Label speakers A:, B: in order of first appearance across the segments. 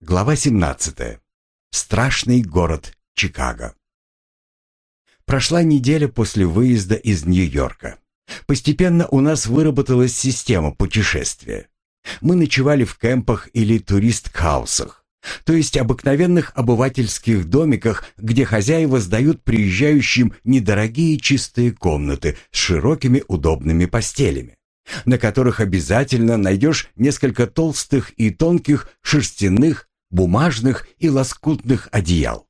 A: Глава 17. Страшный город Чикаго. Прошла неделя после выезда из Нью-Йорка. Постепенно у нас выработалась система путешествия. Мы ночевали в кемпах или турист-хаусах, то есть обыкновенных обывательских домиках, где хозяева сдают приезжающим недорогие чистые комнаты с широкими удобными постелями на которых обязательно найдешь несколько толстых и тонких шерстяных бумажных и лоскутных одеял,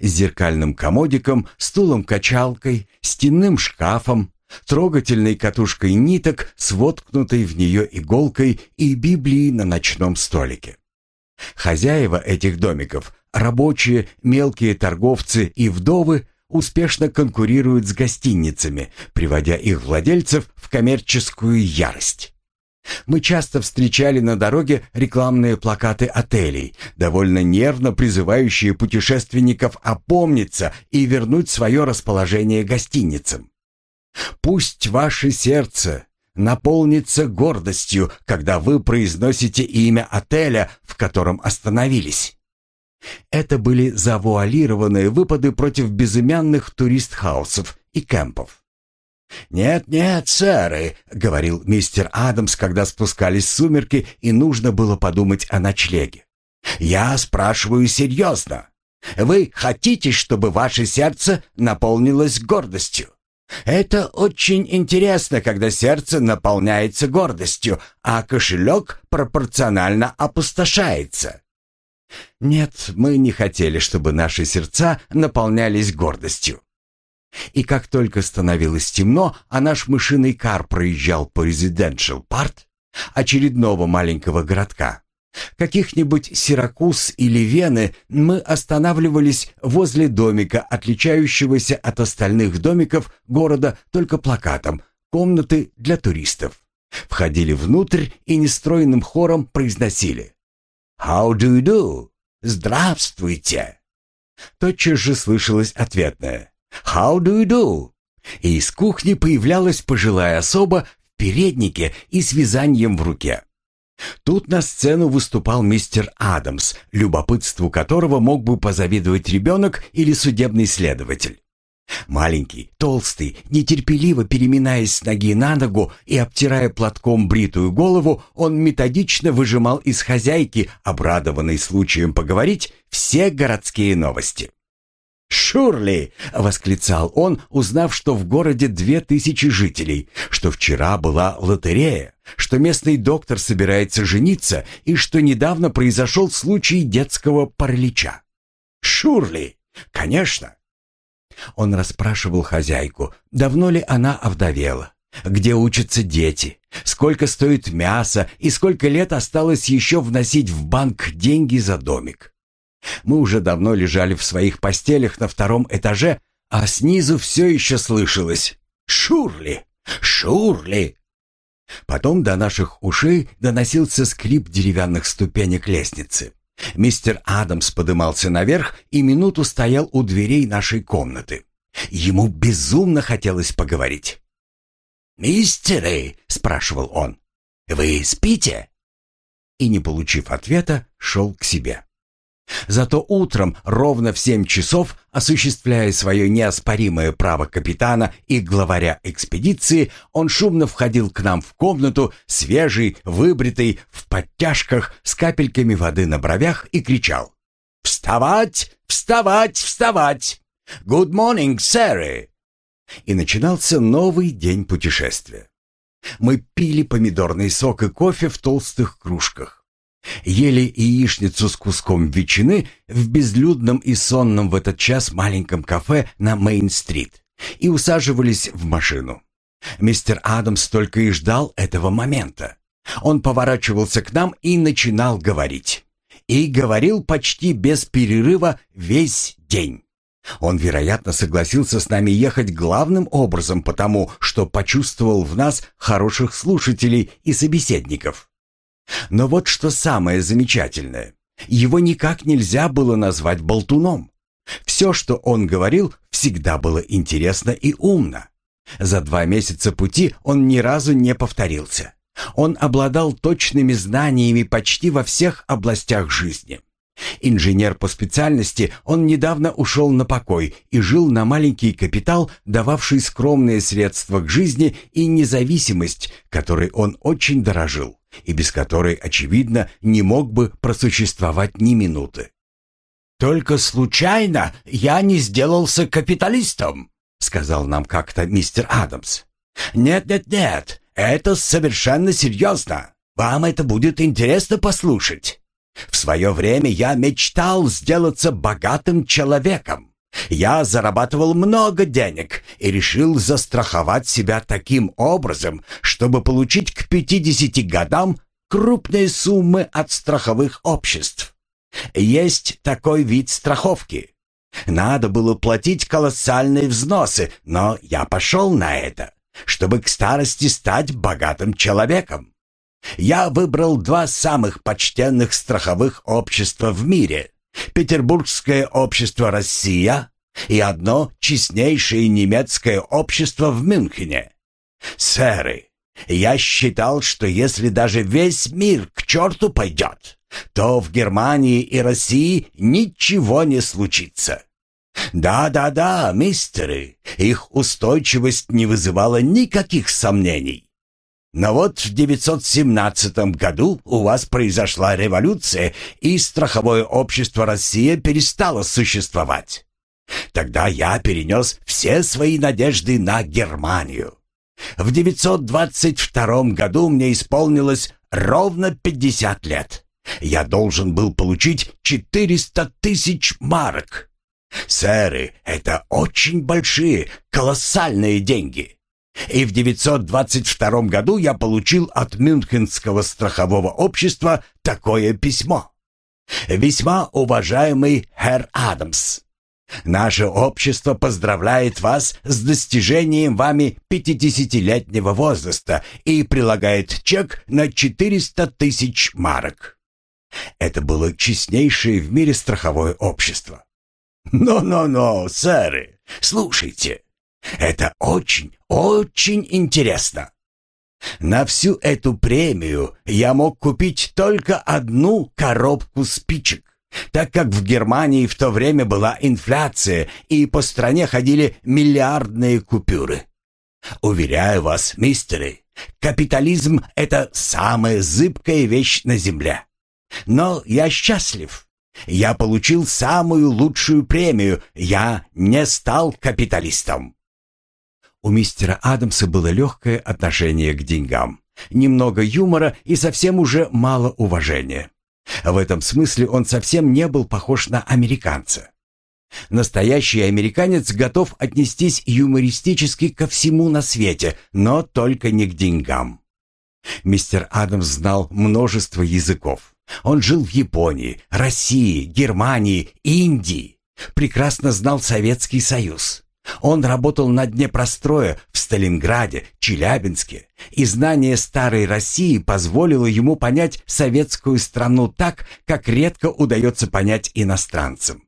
A: с зеркальным комодиком, стулом-качалкой, стенным шкафом, трогательной катушкой ниток с в нее иголкой и Библией на ночном столике. Хозяева этих домиков, рабочие, мелкие торговцы и вдовы успешно конкурируют с гостиницами, приводя их владельцев в коммерческую ярость. Мы часто встречали на дороге рекламные плакаты отелей, довольно нервно призывающие путешественников опомниться и вернуть свое расположение гостиницам. «Пусть ваше сердце наполнится гордостью, когда вы произносите имя отеля, в котором остановились». Это были завуалированные выпады против безымянных турист-хаусов и кемпов. «Нет-нет, сэры», — говорил мистер Адамс, когда спускались сумерки и нужно было подумать о ночлеге. «Я спрашиваю серьезно. Вы хотите, чтобы ваше сердце наполнилось гордостью? Это очень интересно, когда сердце наполняется гордостью, а кошелек пропорционально опустошается». Нет, мы не хотели, чтобы наши сердца наполнялись гордостью. И как только становилось темно, а наш мышиный кар проезжал по резиденшал парт, очередного маленького городка, каких-нибудь Сиракуз или Вены, мы останавливались возле домика, отличающегося от остальных домиков города только плакатом «Комнаты для туристов». Входили внутрь и нестройным хором произносили «How do you do? Здравствуйте!» Тотчас же слышалось ответное «How do you do?» И из кухни появлялась пожилая особа в переднике и с вязанием в руке. Тут на сцену выступал мистер Адамс, любопытству которого мог бы позавидовать ребенок или судебный следователь. Маленький, толстый, нетерпеливо переминаясь с ноги на ногу и обтирая платком бритую голову, он методично выжимал из хозяйки, обрадованной случаем поговорить, все городские новости. «Шурли!» — восклицал он, узнав, что в городе две тысячи жителей, что вчера была лотерея, что местный доктор собирается жениться и что недавно произошел случай детского паралича. «Шурли! Конечно!» Он расспрашивал хозяйку, давно ли она овдовела, где учатся дети, сколько стоит мясо и сколько лет осталось еще вносить в банк деньги за домик. Мы уже давно лежали в своих постелях на втором этаже, а снизу все еще слышалось «Шурли! Шурли!». Потом до наших ушей доносился скрип деревянных ступенек лестницы. Мистер Адамс подымался наверх и минуту стоял у дверей нашей комнаты. Ему безумно хотелось поговорить. «Мистеры!» — спрашивал он. «Вы спите?» И, не получив ответа, шел к себе. Зато утром, ровно в семь часов, осуществляя свое неоспоримое право капитана и главаря экспедиции, он шумно входил к нам в комнату, свежий, выбритый, в подтяжках, с капельками воды на бровях и кричал «Вставать! Вставать! Вставать! Good morning, сэры!» И начинался новый день путешествия. Мы пили помидорный сок и кофе в толстых кружках. Ели яичницу с куском ветчины в безлюдном и сонном в этот час маленьком кафе на Мейн-стрит и усаживались в машину. Мистер Адамс только и ждал этого момента. Он поворачивался к нам и начинал говорить. И говорил почти без перерыва весь день. Он, вероятно, согласился с нами ехать главным образом потому, что почувствовал в нас хороших слушателей и собеседников. Но вот что самое замечательное. Его никак нельзя было назвать болтуном. Все, что он говорил, всегда было интересно и умно. За два месяца пути он ни разу не повторился. Он обладал точными знаниями почти во всех областях жизни. Инженер по специальности, он недавно ушел на покой и жил на маленький капитал, дававший скромные средства к жизни и независимость, которой он очень дорожил, и без которой, очевидно, не мог бы просуществовать ни минуты.
B: «Только случайно я не сделался капиталистом», сказал нам как-то мистер Адамс. «Нет-нет-нет, это совершенно серьезно. Вам это будет интересно послушать. В свое время я мечтал сделаться богатым человеком. Я зарабатывал много денег и решил застраховать себя таким образом, чтобы получить к 50 годам крупные суммы от страховых обществ. Есть такой вид страховки. Надо было платить колоссальные взносы, но я пошел на это, чтобы к старости стать богатым человеком. Я выбрал два самых почтенных страховых общества в мире. Петербургское общество «Россия» и одно честнейшее немецкое общество в Мюнхене. Сэры, я считал, что если даже весь мир к черту пойдет, то в Германии и России ничего не случится. Да-да-да, мистеры, их устойчивость не вызывала никаких сомнений. Но вот в 917 году у вас произошла революция, и страховое общество «Россия» перестало существовать. Тогда я перенес все свои надежды на Германию. В 922 году мне исполнилось ровно 50 лет. Я должен был получить 400 тысяч марок. Сэры, это очень большие, колоссальные деньги. И в 922 году я получил от Мюнхенского страхового общества такое письмо. «Весьма уважаемый Herr Адамс, наше общество поздравляет вас с достижением вами 50-летнего возраста и прилагает чек на 400 тысяч марок». Это было честнейшее в мире страховое общество. «Но-но-но, сэры, слушайте, это очень, очень интересно. На всю эту премию я мог купить только одну коробку спичек, так как в Германии в то время была инфляция и по стране ходили миллиардные купюры. Уверяю вас, мистеры, капитализм — это самая зыбкая вещь на земле. Но я счастлив. Я получил самую лучшую премию. Я не стал капиталистом.
A: У мистера Адамса было легкое отношение к деньгам, немного юмора и совсем уже мало уважения. В этом смысле он совсем не был похож на американца. Настоящий американец готов отнестись юмористически ко всему на свете, но только не к деньгам. Мистер Адамс знал множество языков. Он жил в Японии, России, Германии, Индии. Прекрасно знал Советский Союз. Он работал на дне простроя в Сталинграде, Челябинске, и знание старой России позволило ему понять советскую страну так, как редко удается понять иностранцам.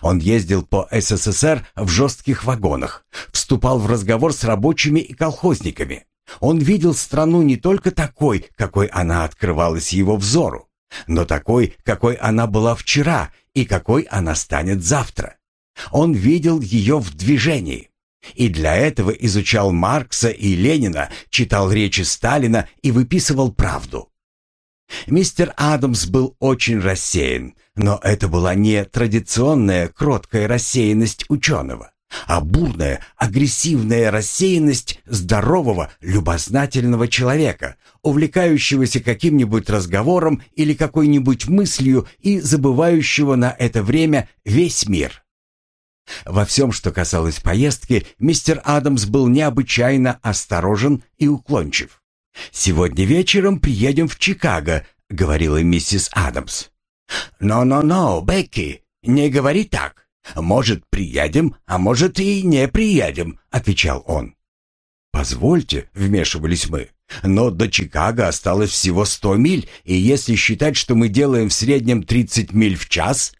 A: Он ездил по СССР в жестких вагонах, вступал в разговор с рабочими и колхозниками. Он видел страну не только такой, какой она открывалась его взору, но такой, какой она была вчера и какой она станет завтра. Он видел ее в движении. И для этого изучал Маркса и Ленина, читал речи Сталина и выписывал правду. Мистер Адамс был очень рассеян, но это была не традиционная кроткая рассеянность ученого, а бурная, агрессивная рассеянность здорового, любознательного человека, увлекающегося каким-нибудь разговором или какой-нибудь мыслью и забывающего на это время весь мир. Во всем, что касалось поездки, мистер Адамс был необычайно осторожен и уклончив. «Сегодня вечером приедем в Чикаго», — говорила миссис Адамс. «Но-но-но, Бекки, не говори так. Может, приедем, а может и не приедем», — отвечал он. «Позвольте», — вмешивались мы, — «но до Чикаго осталось всего сто миль, и если считать, что мы делаем в среднем тридцать миль в час...»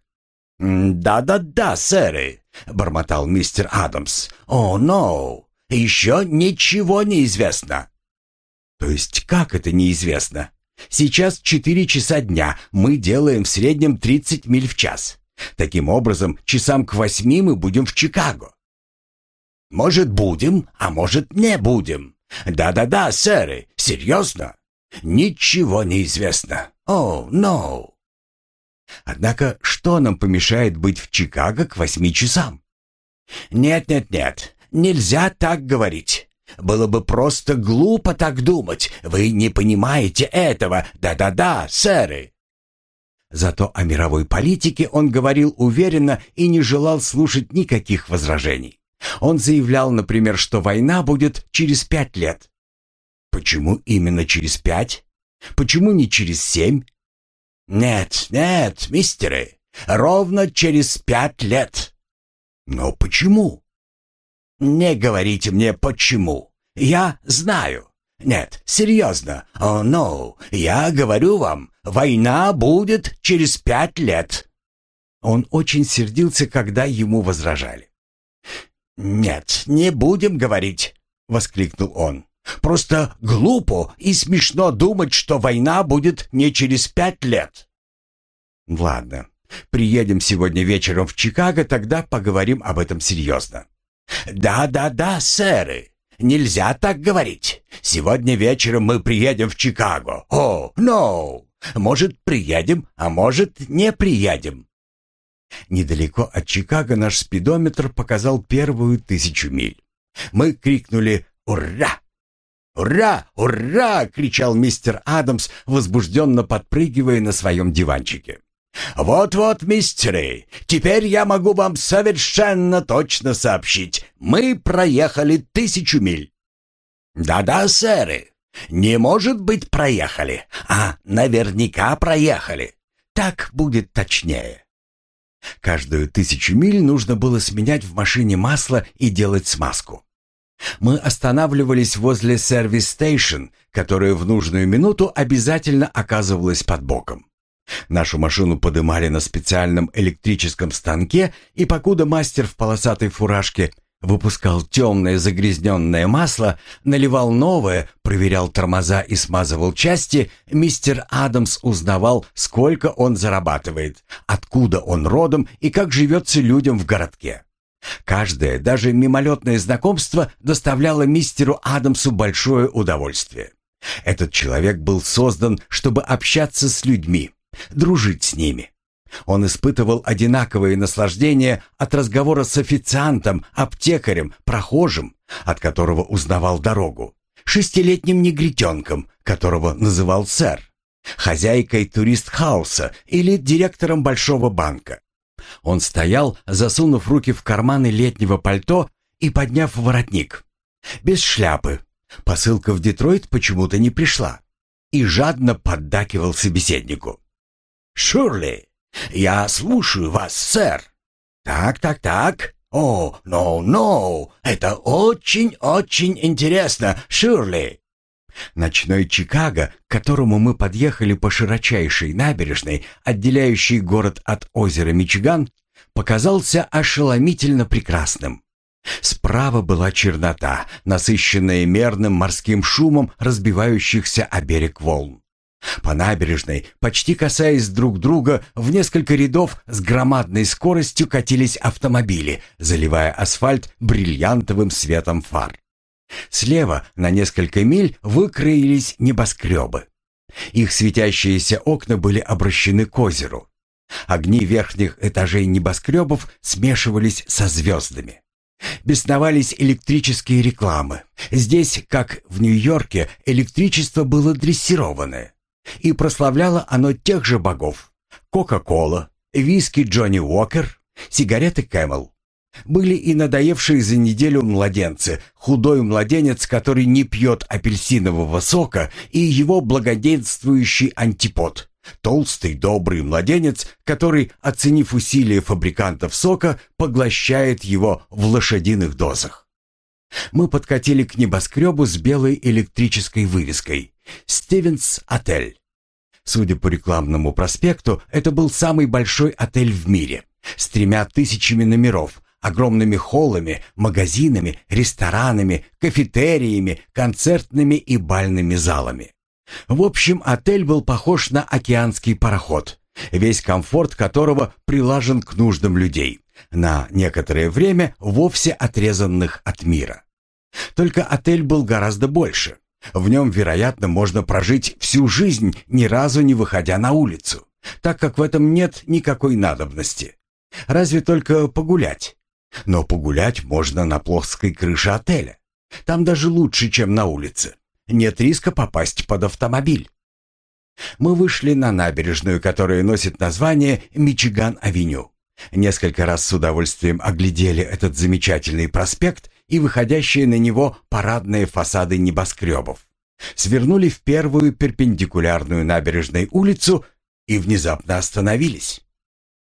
A: «Да-да-да, сэры», — бормотал мистер Адамс. «О, но! Еще ничего не известно!» «То есть как это неизвестно? Сейчас 4 часа дня, мы делаем в среднем 30 миль в час. Таким образом, часам к восьми мы будем в Чикаго. Может, будем, а может, не будем. Да-да-да, сэры, серьезно? Ничего не известно. О, oh, no. Однако, что нам помешает быть в Чикаго к восьми часам? Нет-нет-нет, нельзя так говорить. Было бы просто глупо так думать. Вы не понимаете этого. Да-да-да, сэры. Зато о мировой политике он говорил уверенно и не желал слушать никаких возражений. Он заявлял, например, что война будет через пять лет. Почему именно через пять? Почему не через семь? Нет, нет, мистеры, ровно через пять лет. Но почему? Не говорите мне почему. Я знаю. Нет, серьезно. О, oh, no. Я говорю вам, война будет через пять лет. Он очень сердился, когда ему возражали. «Нет, не будем говорить», — воскликнул он. «Просто глупо и смешно думать, что война будет не через пять лет». «Ладно, приедем сегодня вечером в Чикаго, тогда поговорим об этом серьезно». «Да-да-да, сэры, нельзя так говорить. Сегодня вечером мы приедем в Чикаго. О, no! Может, приедем, а может, не приедем. Недалеко от Чикаго наш спидометр показал первую тысячу миль. Мы крикнули «Ура!». «Ура! Ура!» — кричал мистер Адамс, возбужденно подпрыгивая на своем диванчике. «Вот-вот, мистеры, теперь я могу вам совершенно точно сообщить. Мы проехали тысячу миль». «Да-да, сэры, не может быть проехали, а наверняка проехали. Так будет точнее». Каждую тысячу миль нужно было сменять в машине масло и делать смазку. Мы останавливались возле сервис-стейшн, которая в нужную минуту обязательно оказывалась под боком. Нашу машину подымали на специальном электрическом станке, и покуда мастер в полосатой фуражке Выпускал темное загрязненное масло, наливал новое, проверял тормоза и смазывал части, мистер Адамс узнавал, сколько он зарабатывает, откуда он родом и как живется людям в городке. Каждое, даже мимолетное знакомство доставляло мистеру Адамсу большое удовольствие. Этот человек был создан, чтобы общаться с людьми, дружить с ними. Он испытывал одинаковые наслаждения от разговора с официантом, аптекарем, прохожим, от которого узнавал дорогу, шестилетним негритенком, которого называл сэр, хозяйкой турист-хауса или директором большого банка. Он стоял, засунув руки в карманы летнего пальто и подняв воротник. Без шляпы. Посылка в Детройт почему-то не пришла. И жадно поддакивал собеседнику. «Шурли, «Я слушаю вас, сэр». «Так, так, так. О, но-но, это очень-очень интересно, Ширли». Ночной Чикаго, к которому мы подъехали по широчайшей набережной, отделяющей город от озера Мичиган, показался ошеломительно прекрасным. Справа была чернота, насыщенная мерным морским шумом разбивающихся о берег волн. По набережной, почти касаясь друг друга, в несколько рядов с громадной скоростью катились автомобили, заливая асфальт бриллиантовым светом фар. Слева на несколько миль выкроились небоскребы. Их светящиеся окна были обращены к озеру. Огни верхних этажей небоскребов смешивались со звездами. Бесновались электрические рекламы. Здесь, как в Нью-Йорке, электричество было дрессированное. И прославляло оно тех же богов. Кока-кола, виски Джонни Уокер, сигареты Кэмел. Были и надоевшие за неделю младенцы, худой младенец, который не пьет апельсинового сока, и его благоденствующий антипод. Толстый, добрый младенец, который, оценив усилия фабрикантов сока, поглощает его в лошадиных дозах. Мы подкатили к небоскребу с белой электрической вывеской «Стивенс Отель». Судя по рекламному проспекту, это был самый большой отель в мире, с тремя тысячами номеров, огромными холлами, магазинами, ресторанами, кафетериями, концертными и бальными залами. В общем, отель был похож на океанский пароход, весь комфорт которого прилажен к нуждам людей, на некоторое время вовсе отрезанных от мира. Только отель был гораздо больше. В нем, вероятно, можно прожить всю жизнь, ни разу не выходя на улицу, так как в этом нет никакой надобности. Разве только погулять. Но погулять можно на плоской крыше отеля. Там даже лучше, чем на улице. Нет риска попасть под автомобиль. Мы вышли на набережную, которая носит название Мичиган-авеню. Несколько раз с удовольствием оглядели этот замечательный проспект и выходящие на него парадные фасады небоскребов. Свернули в первую перпендикулярную набережной улицу и внезапно остановились.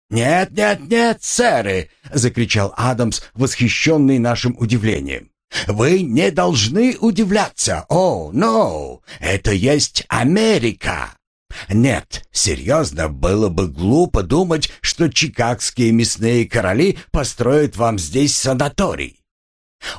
B: «Нет, нет, нет, сэры!» — закричал Адамс, восхищенный нашим удивлением. «Вы не должны удивляться! О, oh, no! Это есть Америка!» Нет, серьезно, было бы глупо думать, что чикагские мясные короли построят вам здесь санаторий.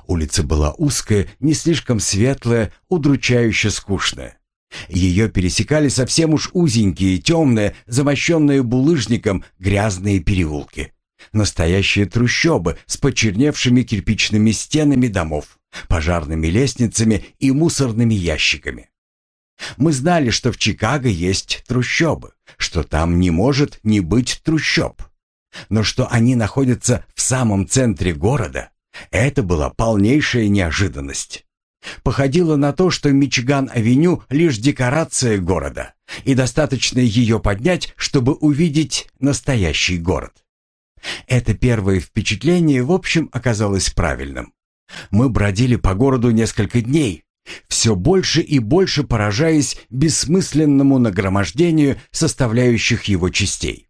A: Улица была узкая, не слишком светлая, удручающе скучная. Ее пересекали совсем уж узенькие, темные, замощенные булыжником грязные переулки. Настоящие трущобы с почерневшими кирпичными стенами домов, пожарными лестницами и мусорными ящиками. Мы знали, что в Чикаго есть трущобы, что там не может не быть трущоб. Но что они находятся в самом центре города, это была полнейшая неожиданность. Походило на то, что Мичиган-авеню — лишь декорация города, и достаточно ее поднять, чтобы увидеть настоящий город. Это первое впечатление, в общем, оказалось правильным. Мы бродили по городу несколько дней, все больше и больше поражаясь бессмысленному нагромождению составляющих его частей.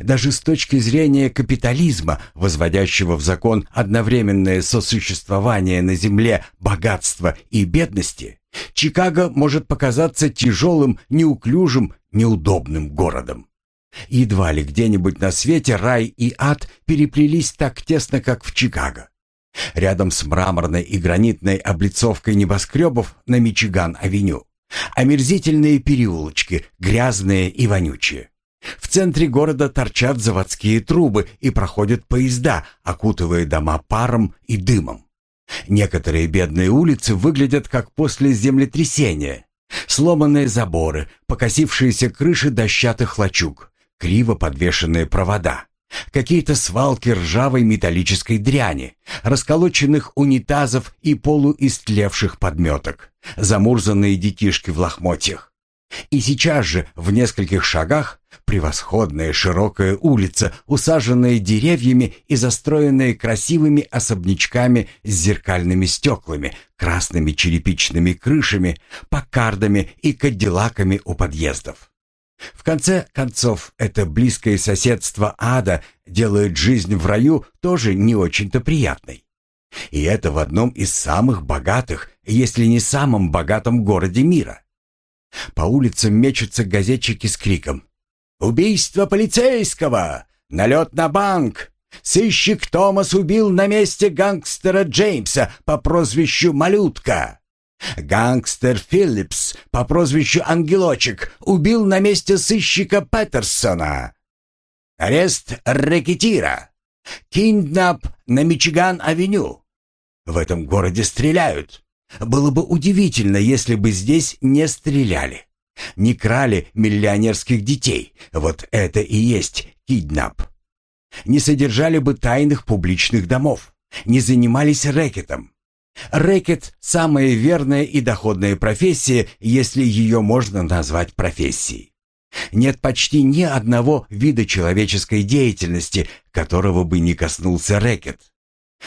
A: Даже с точки зрения капитализма, возводящего в закон одновременное сосуществование на земле богатства и бедности, Чикаго может показаться тяжелым, неуклюжим, неудобным городом. Едва ли где-нибудь на свете рай и ад переплелись так тесно, как в Чикаго. Рядом с мраморной и гранитной облицовкой небоскребов на Мичиган-авеню. Омерзительные переулочки, грязные и вонючие. В центре города торчат заводские трубы и проходят поезда, окутывая дома паром и дымом. Некоторые бедные улицы выглядят как после землетрясения. Сломанные заборы, покосившиеся крыши дощатых лачуг, криво подвешенные провода. Какие-то свалки ржавой металлической дряни, расколоченных унитазов и полуистлевших подметок, замурзанные детишки в лохмотьях. И сейчас же, в нескольких шагах, превосходная широкая улица, усаженная деревьями и застроенная красивыми особнячками с зеркальными стеклами, красными черепичными крышами, покардами и кадиллаками у подъездов. В конце концов, это близкое соседство ада делает жизнь в раю тоже не очень-то приятной. И это в одном из самых богатых, если не самом богатом городе мира. По улицам мечутся газетчики с криком «Убийство полицейского! Налет на банк! Сыщик Томас убил на месте гангстера Джеймса по прозвищу Малютка!» Гангстер Филлипс по прозвищу Ангелочек убил на месте сыщика Петерсона. Арест рэкетира. Кинднап на Мичиган-авеню. В этом городе стреляют. Было бы удивительно, если бы здесь не стреляли. Не крали миллионерских детей. Вот это и есть киднап. Не содержали бы тайных публичных домов. Не занимались рэкетом. Рэкет – самая верная и доходная профессия, если ее можно назвать профессией. Нет почти ни одного вида человеческой деятельности, которого бы не коснулся рэкет.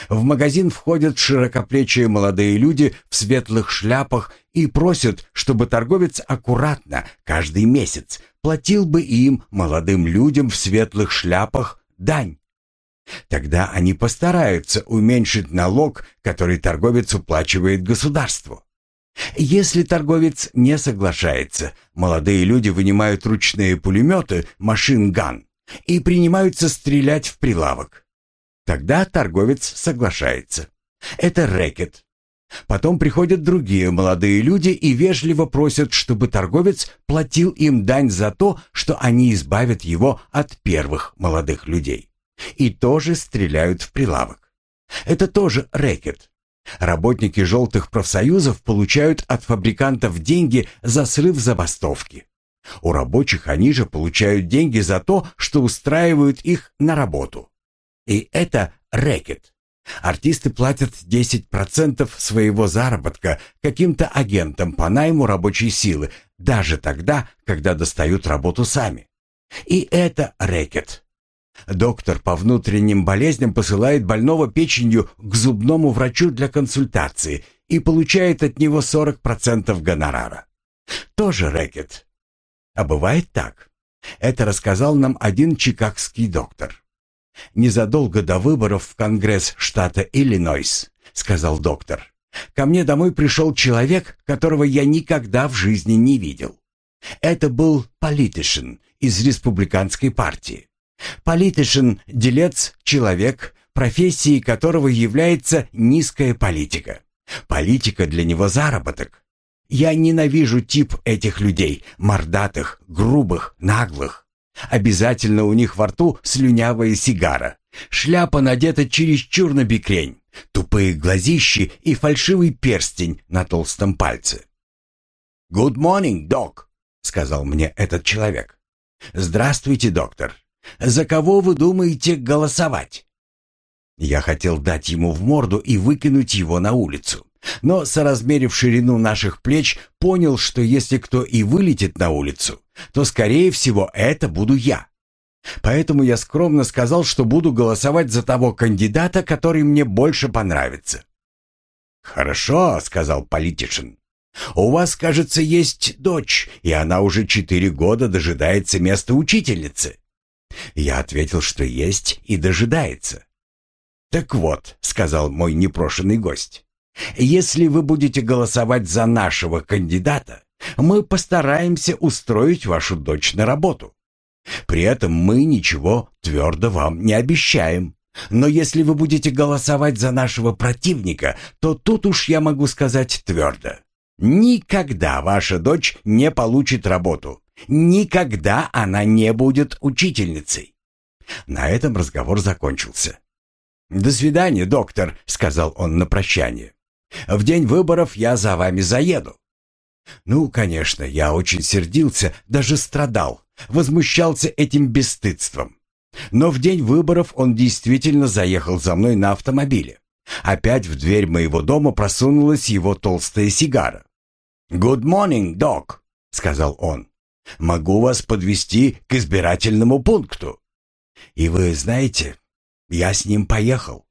A: В магазин входят широкоплечие молодые люди в светлых шляпах и просят, чтобы торговец аккуратно, каждый месяц, платил бы им, молодым людям в светлых шляпах, дань. Тогда они постараются уменьшить налог, который торговец уплачивает государству. Если торговец не соглашается, молодые люди вынимают ручные пулеметы, машин-ган, и принимаются стрелять в прилавок. Тогда торговец соглашается. Это рэкет. Потом приходят другие молодые люди и вежливо просят, чтобы торговец платил им дань за то, что они избавят его от первых молодых людей. И тоже стреляют в прилавок. Это тоже рэкет. Работники желтых профсоюзов получают от фабрикантов деньги за срыв забастовки. У рабочих они же получают деньги за то, что устраивают их на работу. И это рэкет. Артисты платят 10% своего заработка каким-то агентам по найму рабочей силы, даже тогда, когда достают работу сами. И это рэкет. Доктор по внутренним болезням посылает больного печенью к зубному врачу для консультации и получает от него 40% гонорара. Тоже рэкет. А бывает так. Это рассказал нам один чикагский доктор. Незадолго до выборов в Конгресс штата Иллинойс, сказал доктор, ко мне домой пришел человек, которого я никогда в жизни не видел. Это был политишин из республиканской партии. Политишин – делец, человек, профессией которого является низкая политика. Политика для него заработок. Я ненавижу тип этих людей, мордатых, грубых, наглых. Обязательно у них во рту слюнявая сигара. Шляпа надета чересчур на бекрень, тупые глазищи и фальшивый перстень на толстом пальце. «Good morning, док», — сказал мне этот человек. «Здравствуйте, доктор. За кого вы думаете голосовать?» Я хотел дать ему в морду и выкинуть его на улицу. Но, соразмерив ширину наших плеч, понял, что если кто и вылетит на улицу, то, скорее всего, это буду я. Поэтому я скромно сказал, что буду голосовать за того кандидата, который мне больше понравится. «Хорошо», — сказал Политишин. «У вас, кажется, есть дочь, и она уже четыре года дожидается места учительницы». Я ответил, что есть и дожидается. «Так вот», — сказал мой непрошенный гость, «если вы будете голосовать за нашего кандидата, мы постараемся устроить вашу дочь на работу. При этом мы ничего твердо вам не обещаем. Но если вы будете голосовать за нашего противника, то тут уж я могу сказать твердо. Никогда ваша дочь не получит работу. Никогда она не будет учительницей. На этом разговор закончился. «До свидания, доктор», — сказал он на прощание. «В день выборов я за вами заеду». Ну, конечно, я очень сердился, даже страдал, возмущался этим бесстыдством. Но в день выборов он действительно заехал за мной на автомобиле. Опять в дверь моего дома просунулась его толстая сигара. «Good morning, док», — сказал он. «Могу вас подвести к избирательному пункту». И вы знаете, я с ним поехал.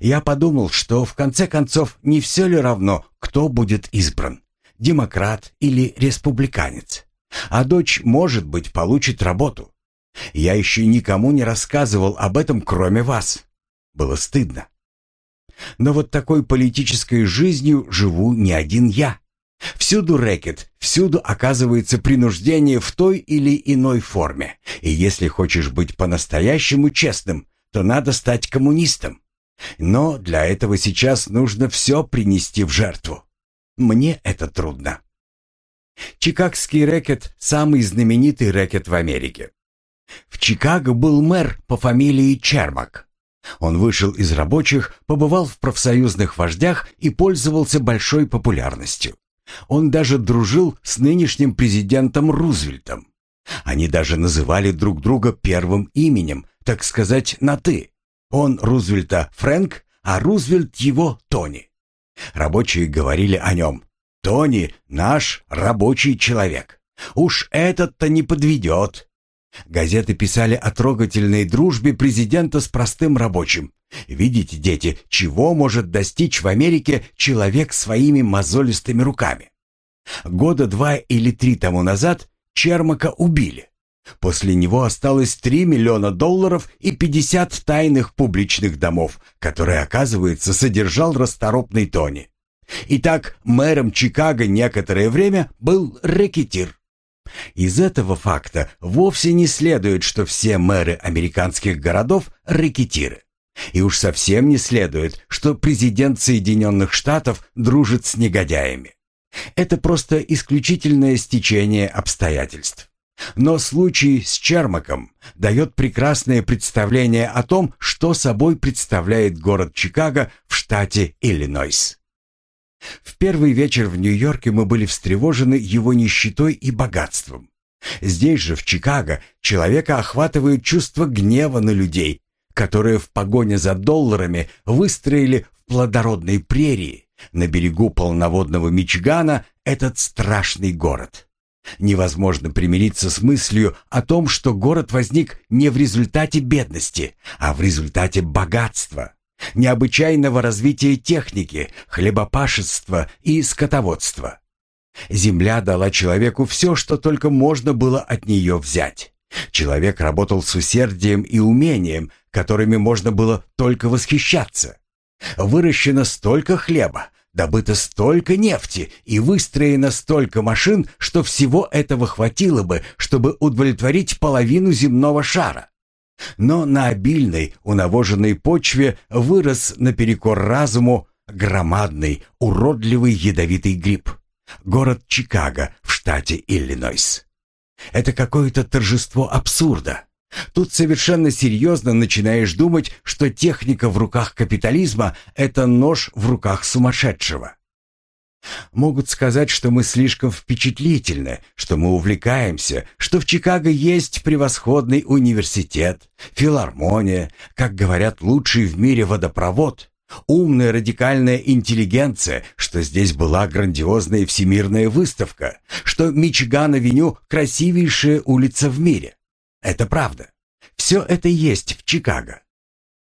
A: Я подумал, что в конце концов не все ли равно, кто будет избран демократ или республиканец. А дочь, может быть, получит работу. Я еще никому не рассказывал об этом, кроме вас. Было стыдно. Но вот такой политической жизнью живу не один я. Всюду рэкет, всюду оказывается принуждение в той или иной форме. И если хочешь быть по-настоящему честным, то надо стать коммунистом. Но для этого сейчас нужно все принести в жертву. Мне это трудно. Чикагский рэкет – самый знаменитый рэкет в Америке. В Чикаго был мэр по фамилии Чермак. Он вышел из рабочих, побывал в профсоюзных вождях и пользовался большой популярностью. Он даже дружил с нынешним президентом Рузвельтом. Они даже называли друг друга первым именем, так сказать, на «ты». Он Рузвельта Фрэнк, а Рузвельт его Тони. Рабочие говорили о нем. «Тони — наш рабочий человек. Уж этот-то не подведет». Газеты писали о трогательной дружбе президента с простым рабочим. Видите, дети, чего может достичь в Америке человек своими мозолистыми руками? Года два или три тому назад Чермака убили. После него осталось 3 миллиона долларов и 50 тайных публичных домов, которые, оказывается, содержал расторопный Тони. Итак, мэром Чикаго некоторое время был рэкетир. Из этого факта вовсе не следует, что все мэры американских городов – рэкетиры. И уж совсем не следует, что президент Соединенных Штатов дружит с негодяями. Это просто исключительное стечение обстоятельств. Но случай с Чермаком дает прекрасное представление о том, что собой представляет город Чикаго в штате Иллинойс. В первый вечер в Нью-Йорке мы были встревожены его нищетой и богатством. Здесь же, в Чикаго, человека охватывает чувство гнева на людей, которые в погоне за долларами выстроили в плодородной прерии на берегу полноводного Мичигана этот страшный город. Невозможно примириться с мыслью о том, что город возник не в результате бедности, а в результате богатства, необычайного развития техники, хлебопашества и скотоводства. Земля дала человеку все, что только можно было от нее взять. Человек работал с усердием и умением, которыми можно было только восхищаться. Выращено столько хлеба, добыто столько нефти и выстроено столько машин, что всего этого хватило бы, чтобы удовлетворить половину земного шара. Но на обильной, унавоженной почве вырос наперекор разуму громадный, уродливый ядовитый гриб. Город Чикаго в штате Иллинойс. Это какое-то торжество абсурда. Тут совершенно серьезно начинаешь думать, что техника в руках капитализма – это нож в руках сумасшедшего. Могут сказать, что мы слишком впечатлительны, что мы увлекаемся, что в Чикаго есть превосходный университет, филармония, как говорят, лучший в мире водопровод, умная радикальная интеллигенция, что здесь была грандиозная всемирная выставка, что Мичиган-авеню – красивейшая улица в мире. Это правда. Все это есть в Чикаго.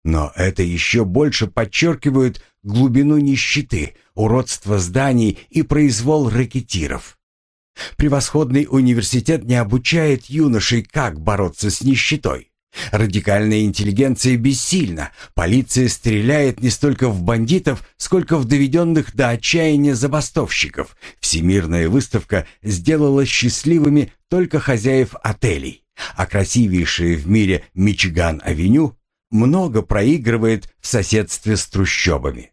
A: Но это еще больше подчеркивает глубину нищеты, уродство зданий и произвол рэкетиров. Превосходный университет не обучает юношей, как бороться с нищетой. Радикальная интеллигенция бессильна. Полиция стреляет не столько в бандитов, сколько в доведенных до отчаяния забастовщиков. Всемирная выставка сделала счастливыми только хозяев отелей а красивейшая в мире Мичиган-авеню много проигрывает в соседстве с трущобами.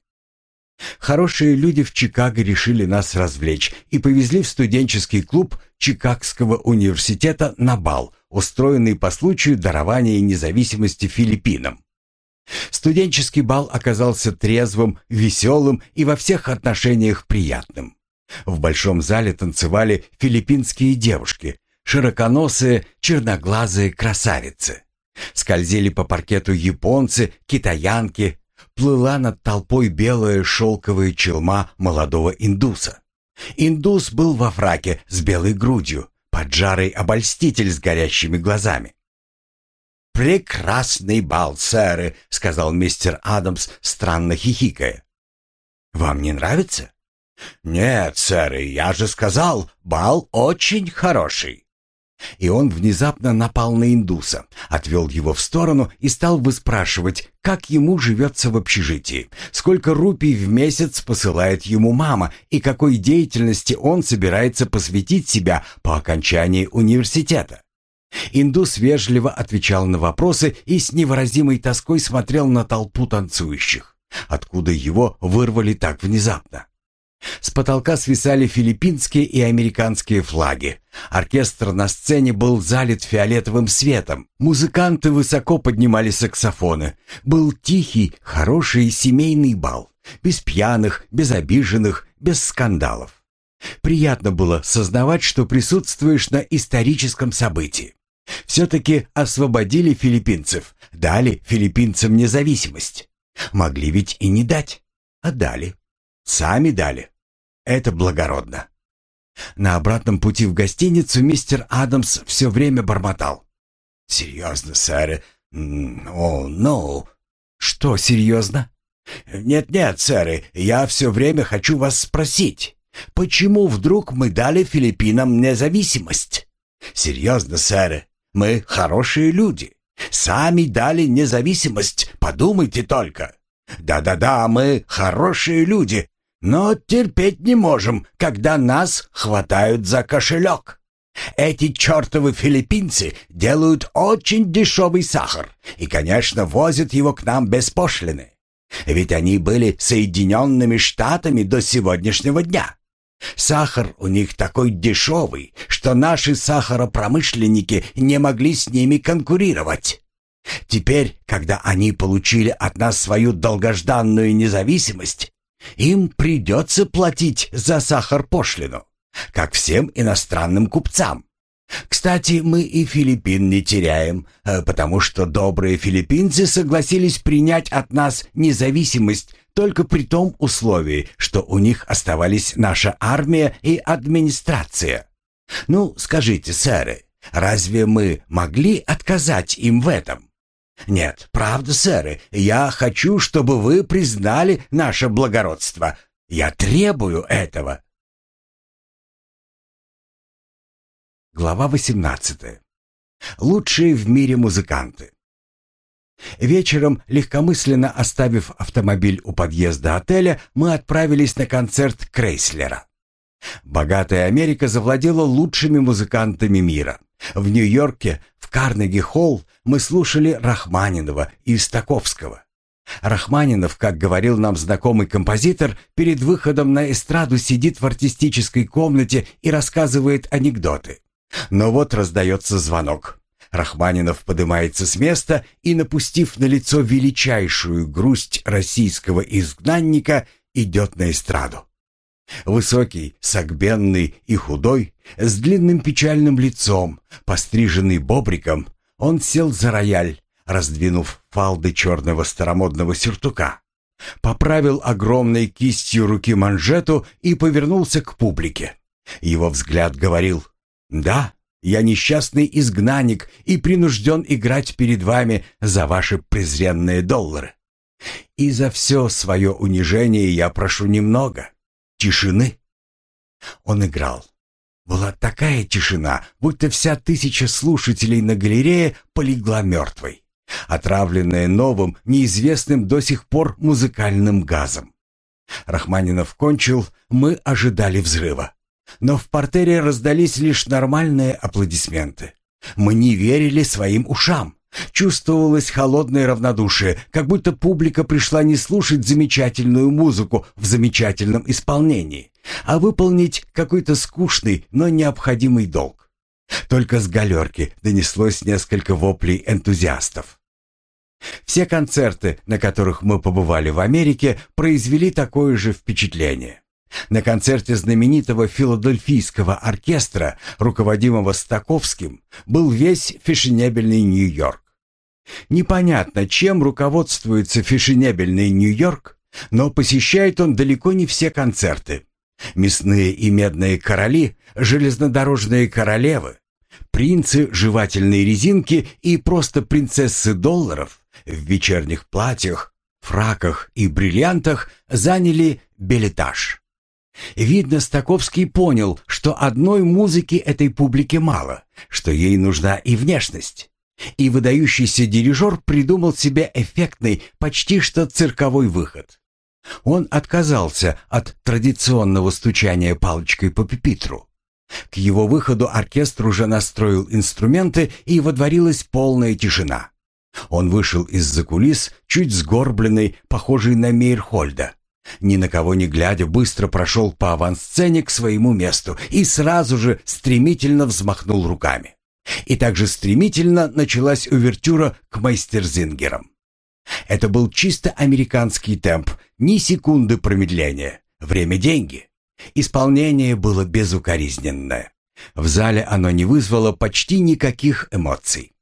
A: Хорошие люди в Чикаго решили нас развлечь и повезли в студенческий клуб Чикагского университета на бал, устроенный по случаю дарования независимости Филиппинам. Студенческий бал оказался трезвым, веселым и во всех отношениях приятным. В большом зале танцевали филиппинские девушки, широконосые, черноглазые красавицы. Скользили по паркету японцы, китаянки, плыла над толпой белая шелковая челма молодого индуса. Индус был во фраке с белой грудью, поджарый обольститель с горящими глазами. «Прекрасный бал, сэры», — сказал мистер Адамс, странно хихикая. «Вам не нравится?» «Нет, сэры, я же сказал, бал очень хороший». И он внезапно напал на индуса, отвел его в сторону и стал выспрашивать, как ему живется в общежитии, сколько рупий в месяц посылает ему мама и какой деятельности он собирается посвятить себя по окончании университета. Индус вежливо отвечал на вопросы и с невыразимой тоской смотрел на толпу танцующих, откуда его вырвали так внезапно. С потолка свисали филиппинские и американские флаги. Оркестр на сцене был залит фиолетовым светом. Музыканты высоко поднимали саксофоны. Был тихий, хороший семейный бал. Без пьяных, без обиженных, без скандалов. Приятно было сознавать, что присутствуешь на историческом событии. Все-таки освободили филиппинцев, дали филиппинцам независимость. Могли ведь и не дать, а дали. Сами дали. Это благородно. На обратном пути в гостиницу мистер Адамс все время бормотал. «Серьезно, сэр? О, ну...» «Что серьезно?» «Нет-нет, сэр, я все время хочу вас спросить, почему вдруг мы дали Филиппинам независимость? Серьезно, сэр, мы хорошие люди. Сами дали независимость, подумайте только. Да-да-да, мы хорошие люди, но терпеть не можем, когда нас хватают за кошелек.
B: Эти чертовы филиппинцы делают очень дешевый сахар и, конечно, возят его к нам без пошлины. Ведь они были Соединенными Штатами до сегодняшнего дня. Сахар у них такой дешевый, что наши сахаропромышленники не могли с ними конкурировать. Теперь, когда они получили от нас свою долгожданную независимость, им придется платить за сахар пошлину, как всем иностранным купцам. Кстати, мы и Филиппин не теряем, э, потому что добрые филиппинцы согласились принять от нас независимость только при том условии, что у них оставались наша армия и администрация. Ну, скажите, сэры, разве мы могли отказать им в этом? Нет, правда, сэры, я хочу, чтобы вы признали наше благородство. Я требую этого.
A: Глава 18. Лучшие в мире музыканты. Вечером, легкомысленно оставив автомобиль у подъезда отеля, мы отправились на концерт Крейслера. Богатая Америка завладела лучшими музыкантами мира. В Нью-Йорке, Карнеги-холл, мы слушали Рахманинова и Стаковского. Рахманинов, как говорил нам знакомый композитор, перед выходом на эстраду сидит в артистической комнате и рассказывает анекдоты. Но вот раздается звонок. Рахманинов поднимается с места и, напустив на лицо величайшую грусть российского изгнанника, идет на эстраду. Высокий, согбенный и худой, с длинным печальным лицом, постриженный бобриком, он сел за рояль, раздвинув фалды черного старомодного сюртука, поправил огромной кистью руки манжету и повернулся к публике. Его взгляд говорил «Да, я несчастный изгнанник и принужден играть перед вами за ваши презренные доллары. И за все свое унижение я прошу немного. Тишины. Он играл. Была такая тишина, будто вся тысяча слушателей на галерее полегла мертвой, отравленная новым, неизвестным до сих пор музыкальным газом. Рахманинов кончил, мы ожидали взрыва. Но в портере раздались лишь нормальные аплодисменты. Мы не верили своим ушам. Чувствовалось холодное равнодушие, как будто публика пришла не слушать замечательную музыку в замечательном исполнении, а выполнить какой-то скучный, но необходимый долг. Только с галерки донеслось несколько воплей энтузиастов. Все концерты, на которых мы побывали в Америке, произвели такое же впечатление. На концерте знаменитого филадельфийского оркестра, руководимого Стаковским, был весь фешенебельный Нью-Йорк. Непонятно, чем руководствуется фешенебельный Нью-Йорк, но посещает он далеко не все концерты. Мясные и медные короли, железнодорожные королевы, принцы жевательной резинки и просто принцессы долларов в вечерних платьях, фраках и бриллиантах заняли билетаж. Видно, Стаковский понял, что одной музыки этой публике мало, что ей нужна и внешность. И выдающийся дирижер придумал себе эффектный, почти что цирковой выход. Он отказался от традиционного стучания палочкой по пепитру. К его выходу оркестр уже настроил инструменты, и водворилась полная тишина. Он вышел из-за кулис, чуть сгорбленный, похожий на Мейрхольда. Ни на кого не глядя, быстро прошел по авансцене к своему месту и сразу же стремительно взмахнул руками. И также стремительно началась увертюра к майстерзингерам. Это был чисто американский темп, ни секунды промедления. Время – деньги. Исполнение было безукоризненное. В зале оно не вызвало почти никаких эмоций.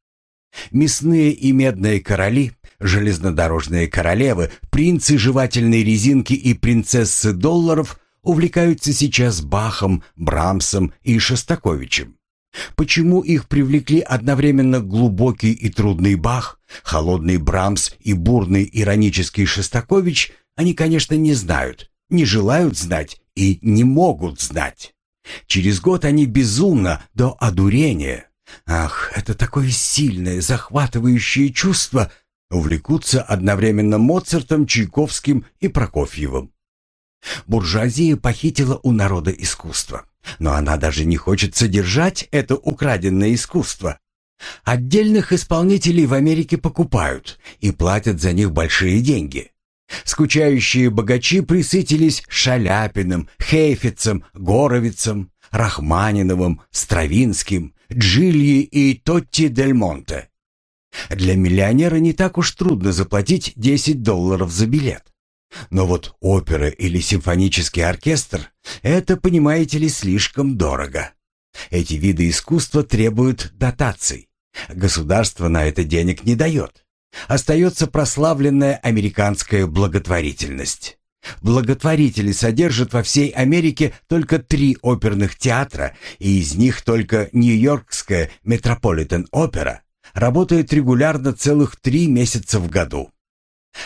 A: Мясные и медные короли Железнодорожные королевы, принцы жевательной резинки и принцессы долларов увлекаются сейчас Бахом, Брамсом и Шостаковичем. Почему их привлекли одновременно глубокий и трудный Бах, холодный Брамс и бурный иронический Шостакович, они, конечно, не знают, не желают знать и не могут знать. Через год они безумно до одурения. Ах, это такое сильное, захватывающее чувство, увлекутся одновременно Моцартом, Чайковским и Прокофьевым. Буржуазия похитила у народа искусство. Но она даже не хочет содержать это украденное искусство. Отдельных исполнителей в Америке покупают и платят за них большие деньги. Скучающие богачи присытились Шаляпиным, Хейфицем, Горовицем, Рахманиновым, Стравинским, Джильи и Тотти Дель Монте. Для миллионера не так уж трудно заплатить 10 долларов за билет. Но вот опера или симфонический оркестр – это, понимаете ли, слишком дорого. Эти виды искусства требуют дотаций. Государство на это денег не дает. Остается прославленная американская благотворительность. Благотворители содержат во всей Америке только три оперных театра, и из них только Нью-Йоркская Метрополитен-опера работает регулярно целых три месяца в году.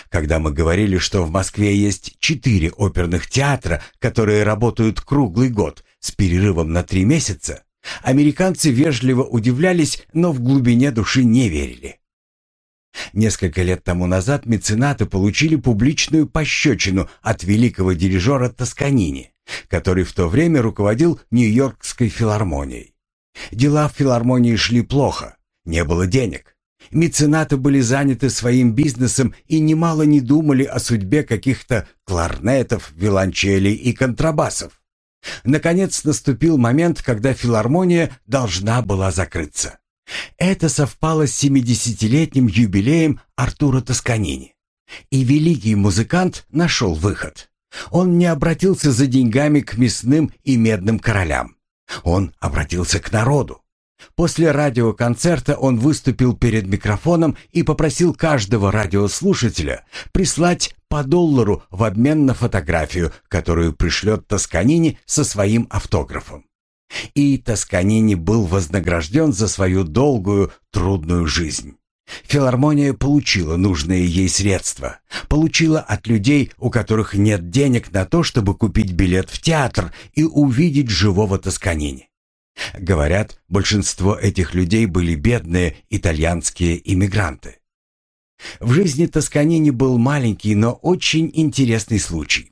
A: Когда мы говорили, что в Москве есть четыре оперных театра, которые работают круглый год с перерывом на три месяца, американцы вежливо удивлялись, но в глубине души не верили. Несколько лет тому назад меценаты получили публичную пощечину от великого дирижера Тосканини, который в то время руководил Нью-Йоркской филармонией. Дела в филармонии шли плохо, не было денег. Меценаты были заняты своим бизнесом и немало не думали о судьбе каких-то кларнетов, виолончелей и контрабасов. Наконец наступил момент, когда филармония должна была закрыться. Это совпало с 70-летним юбилеем Артура Тосканини. И великий музыкант нашел выход. Он не обратился за деньгами к мясным и медным королям. Он обратился к народу. После радиоконцерта он выступил перед микрофоном и попросил каждого радиослушателя прислать по доллару в обмен на фотографию, которую пришлет Тосканини со своим автографом. И Тосканини был вознагражден за свою долгую, трудную жизнь. Филармония получила нужные ей средства. Получила от людей, у которых нет денег на то, чтобы купить билет в театр и увидеть живого Тосканини. Говорят, большинство этих людей были бедные итальянские иммигранты. В жизни Тосканини был маленький, но очень интересный случай.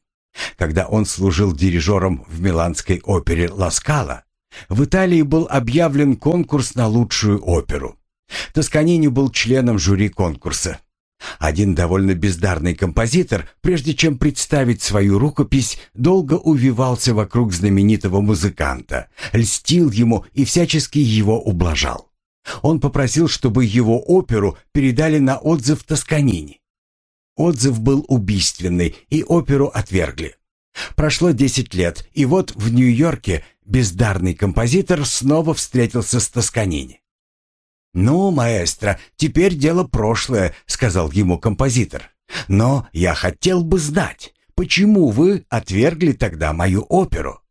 A: Когда он служил дирижером в миланской опере «Ла Скала», в Италии был объявлен конкурс на лучшую оперу. Тосканини был членом жюри конкурса. Один довольно бездарный композитор, прежде чем представить свою рукопись, долго увивался вокруг знаменитого музыканта, льстил ему и всячески его ублажал. Он попросил, чтобы его оперу передали на отзыв Тосканини. Отзыв был убийственный, и оперу отвергли. Прошло десять лет, и вот в Нью-Йорке бездарный композитор снова встретился с Тосканини. «Ну, маэстро, теперь дело прошлое», — сказал ему композитор. «Но я хотел бы знать, почему вы отвергли тогда мою оперу?»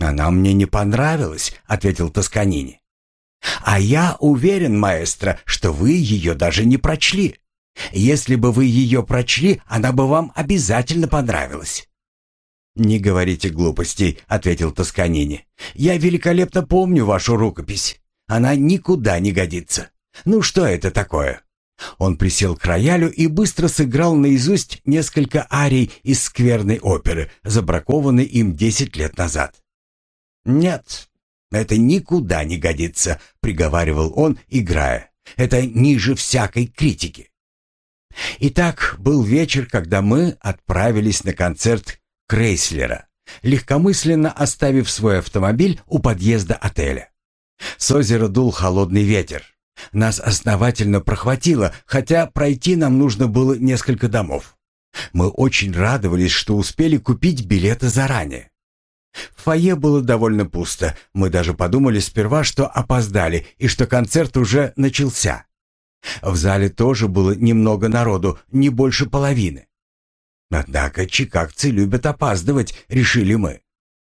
A: «Она мне не понравилась», — ответил Тосканини. «А я уверен, маэстро, что вы ее даже не прочли. Если бы вы ее прочли, она бы вам обязательно понравилась». «Не говорите глупостей», — ответил Тосканини. «Я великолепно помню вашу рукопись. Она никуда не годится. Ну что это такое?» Он присел к роялю и быстро сыграл наизусть несколько арий из скверной оперы, забракованной им десять лет назад. «Нет, это никуда не годится», — приговаривал он, играя. «Это ниже всякой критики». Итак, был вечер, когда мы отправились на концерт Крейслера, легкомысленно оставив свой автомобиль у подъезда отеля. С озера дул холодный ветер. Нас основательно прохватило, хотя пройти нам нужно было несколько домов. Мы очень радовались, что успели купить билеты заранее. В фойе было довольно пусто. Мы даже подумали сперва, что опоздали и что концерт уже начался. В зале тоже было немного народу, не больше половины. Однако чикагцы любят опаздывать, решили мы.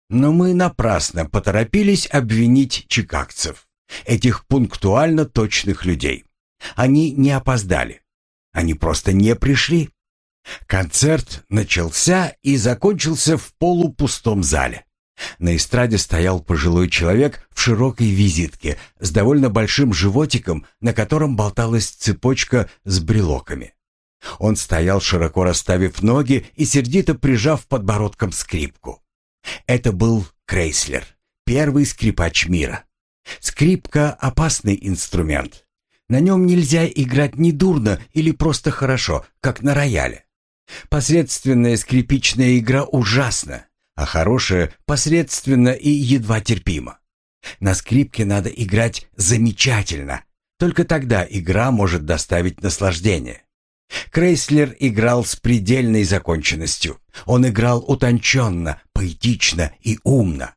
A: Но мы напрасно поторопились обвинить чикагцев, этих пунктуально точных людей. Они не опоздали. Они просто не пришли. Концерт начался и закончился в полупустом зале. На эстраде стоял пожилой человек в широкой визитке с довольно большим животиком, на котором болталась цепочка с брелоками. Он стоял, широко расставив ноги и сердито прижав подбородком скрипку. Это был Крейслер, первый скрипач мира. Скрипка — опасный инструмент. На нем нельзя играть недурно или просто хорошо, как на рояле. Посредственная скрипичная игра ужасна, а хорошая посредственно и едва терпима. На скрипке надо играть замечательно. Только тогда игра может доставить наслаждение. Крейслер играл с предельной законченностью. Он играл утонченно, поэтично и умно.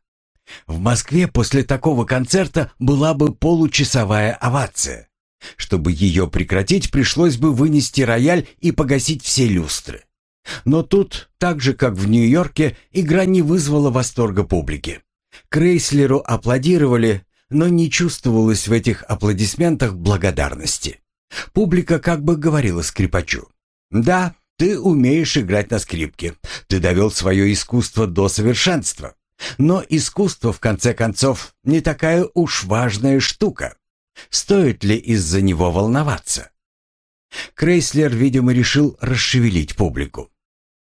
A: В Москве после такого концерта была бы получасовая овация. Чтобы ее прекратить, пришлось бы вынести рояль и погасить все люстры. Но тут, так же как в Нью-Йорке, игра не вызвала восторга публики. Крейслеру аплодировали, но не чувствовалось в этих аплодисментах благодарности. Публика как бы говорила скрипачу. «Да, ты умеешь играть на скрипке. Ты довел свое искусство до совершенства. Но искусство, в конце концов, не такая уж важная штука. Стоит ли из-за него волноваться?» Крейслер, видимо, решил расшевелить публику.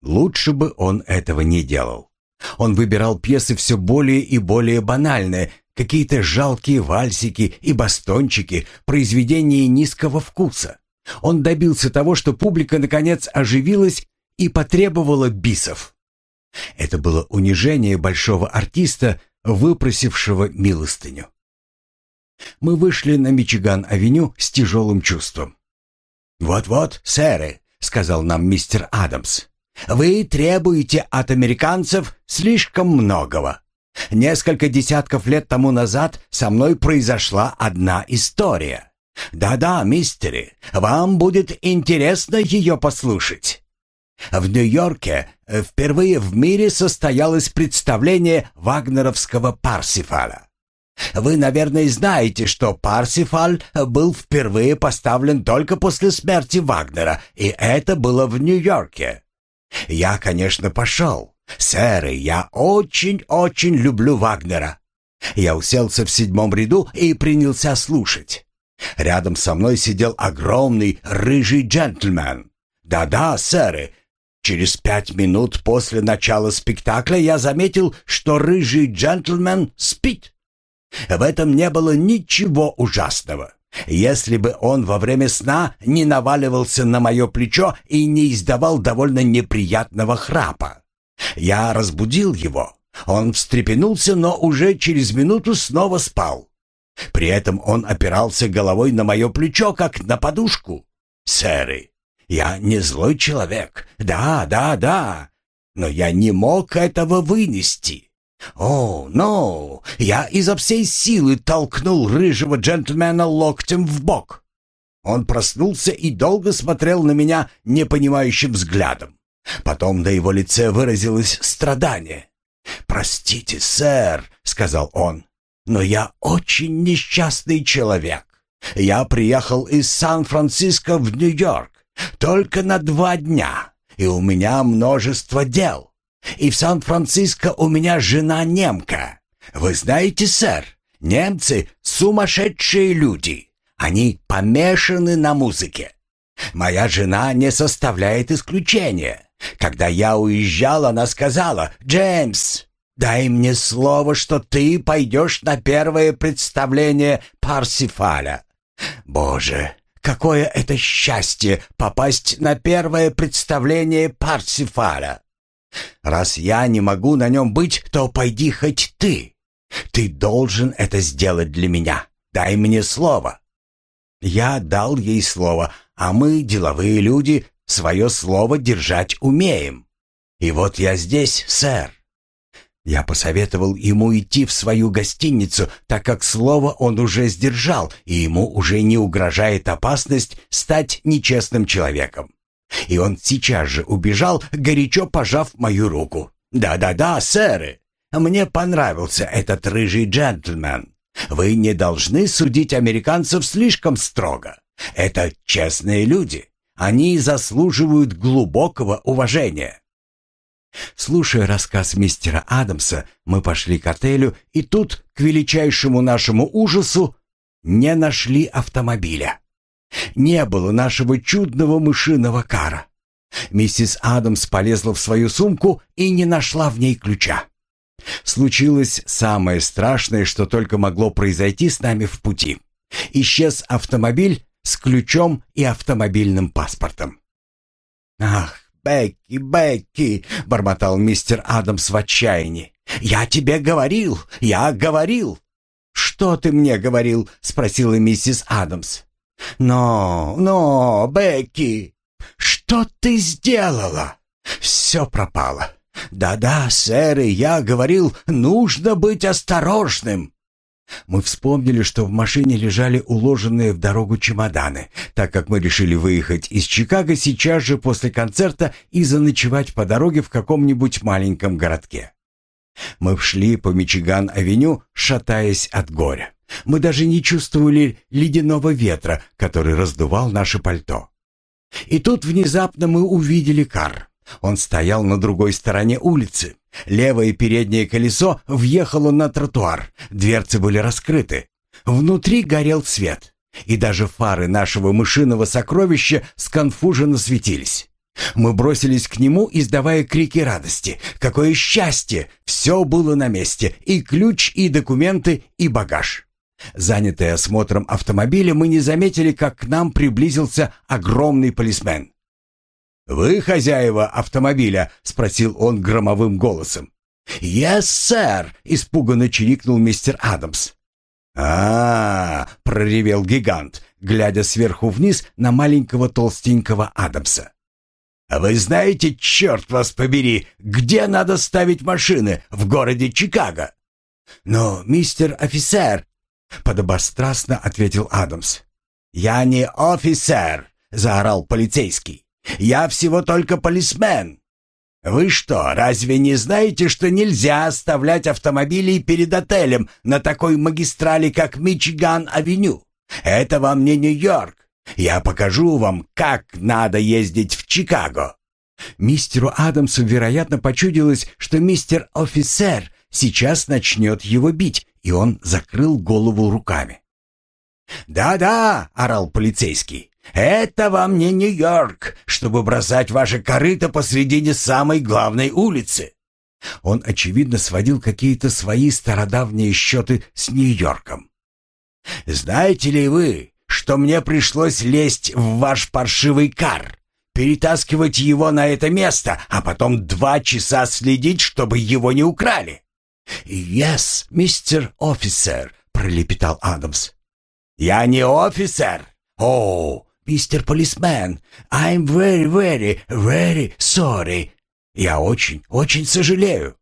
A: Лучше бы он этого не делал. Он выбирал пьесы все более и более банальные, какие-то жалкие вальсики и бастончики, произведения низкого вкуса. Он добился того, что публика наконец оживилась и потребовала бисов. Это было унижение большого артиста, выпросившего милостыню. Мы вышли на Мичиган-авеню с тяжелым чувством. «Вот-вот, сэры», — сказал нам мистер Адамс, — «вы требуете от американцев слишком многого. Несколько десятков лет тому назад со мной произошла одна история. Да-да, мистеры, вам будет интересно ее послушать. В Нью-Йорке э, впервые в мире состоялось представление вагнеровского Парсифаля. Вы, наверное, знаете, что Парсифаль был впервые поставлен только после смерти Вагнера, и это было в Нью-Йорке. Я, конечно, пошел. «Сэры, я очень-очень люблю Вагнера». Я уселся в седьмом ряду и принялся слушать. Рядом со мной сидел огромный рыжий джентльмен. Да-да, сэры, через пять минут после начала спектакля я заметил, что рыжий джентльмен спит. В этом не было ничего ужасного. Если бы он во время сна не наваливался на мое плечо и не издавал довольно неприятного храпа. Я разбудил его. Он встрепенулся, но уже через минуту снова спал. При этом он опирался головой на мое плечо, как на подушку. «Сэры, я не злой человек. Да, да, да. Но я не мог этого вынести. О, ну, я изо всей силы толкнул рыжего джентльмена локтем в бок. Он проснулся и долго смотрел на меня непонимающим взглядом. Потом на его лице выразилось страдание. «Простите, сэр», — сказал он, — «но я очень несчастный человек. Я приехал из Сан-Франциско в Нью-Йорк только на два дня, и у меня множество дел. И в Сан-Франциско у меня жена немка. Вы знаете, сэр, немцы — сумасшедшие люди. Они помешаны на музыке. Моя жена не составляет исключения. Когда я уезжал, она сказала, «Джеймс, дай мне слово, что ты пойдешь на первое представление Парсифаля». Боже, какое это счастье попасть на первое представление Парсифаля. Раз я не могу на нем быть, то пойди хоть ты. Ты должен это сделать для меня. Дай мне слово. Я дал ей слово, а мы, деловые люди, Свое слово держать умеем. И вот я здесь, сэр. Я посоветовал ему идти в свою гостиницу, так как слово он уже сдержал, и ему уже не угрожает опасность стать нечестным человеком. И он сейчас же убежал, горячо пожав мою руку. «Да-да-да, сэры, мне понравился этот рыжий джентльмен. Вы не должны судить американцев слишком строго. Это честные люди. Они заслуживают глубокого уважения. Слушая рассказ мистера Адамса, мы пошли к отелю, и тут, к величайшему нашему ужасу, не нашли автомобиля. Не было нашего чудного мышиного кара. Миссис Адамс полезла в свою сумку и не нашла в ней ключа. Случилось самое страшное, что только могло произойти с нами в пути. Исчез автомобиль с ключом и автомобильным паспортом. «Ах, Бекки, Бекки!» — бормотал мистер Адамс в отчаянии. «Я тебе говорил! Я говорил!» «Что ты мне говорил?» — спросила миссис Адамс. «Но, но, Бекки, что ты сделала?» «Все пропало. Да-да, сэр, и я говорил, нужно быть осторожным». Мы вспомнили, что в машине лежали уложенные в дорогу чемоданы, так как мы решили выехать из Чикаго сейчас же после концерта и заночевать по дороге в каком-нибудь маленьком городке. Мы шли по Мичиган-авеню, шатаясь от горя. Мы даже не чувствовали ледяного ветра, который раздувал наше пальто. И тут внезапно мы увидели кар. Он стоял на другой стороне улицы. Левое переднее колесо въехало на тротуар. Дверцы были раскрыты. Внутри горел свет. И даже фары нашего мышиного сокровища сконфуженно светились. Мы бросились к нему, издавая крики радости. Какое счастье! Все было на месте. И ключ, и документы, и багаж. Занятые осмотром автомобиля, мы не заметили, как к нам приблизился огромный полисмен. «Вы хозяева автомобиля?» — спросил он громовым голосом. «Yes, сэр!» — испуганно чирикнул мистер Адамс. а, -а, -а проревел гигант, глядя сверху вниз на маленького толстенького Адамса. «А вы знаете, черт вас побери, где надо ставить машины в городе Чикаго?» «Но, мистер офицер», — подобострастно ответил Адамс. «Я не офицер», — заорал полицейский. «Я всего только полисмен». «Вы что, разве не знаете, что нельзя оставлять автомобили перед отелем на такой магистрали, как Мичиган-авеню? Это вам не Нью-Йорк. Я покажу вам, как надо ездить в Чикаго». Мистеру Адамсу, вероятно, почудилось, что мистер офицер сейчас начнет его бить, и он закрыл голову руками. «Да-да», — орал полицейский, — «это вам не Нью-Йорк, чтобы бросать ваше корыто посредине самой главной улицы». Он, очевидно, сводил какие-то свои стародавние счеты с Нью-Йорком. «Знаете ли вы, что мне пришлось лезть в ваш паршивый кар, перетаскивать его на это место, а потом два часа следить, чтобы его не украли. «Yes, мистер офицер», — пролепетал Адамс. «Я не офицер. О, мистер полисмен, I'm very, very, very sorry. Я очень, очень сожалею».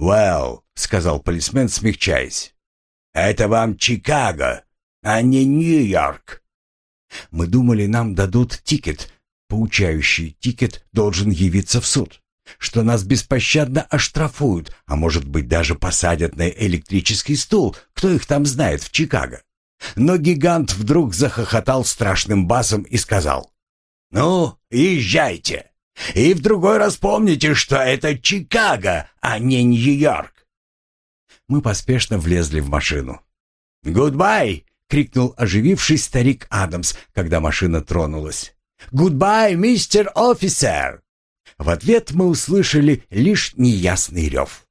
A: «Well», — сказал полисмен, смягчаясь, — «это вам Чикаго, а не Нью-Йорк. Мы думали, нам дадут ticket. Получающий ticket должен явиться в суд. Что нас беспощадно оштрафуют, а может быть даже посадят на электрический стул. Кто их там знает в Чикаго? Но гигант вдруг захохотал страшным басом и сказал. «Ну, езжайте. И в другой раз помните, что это Чикаго, а не Нью-Йорк». Мы поспешно влезли в машину. «Goodbye!» крикнул оживившийся старик Адамс, когда машина тронулась. «Goodbye, мистер офицер!» В ответ мы услышали лишь неясный рев.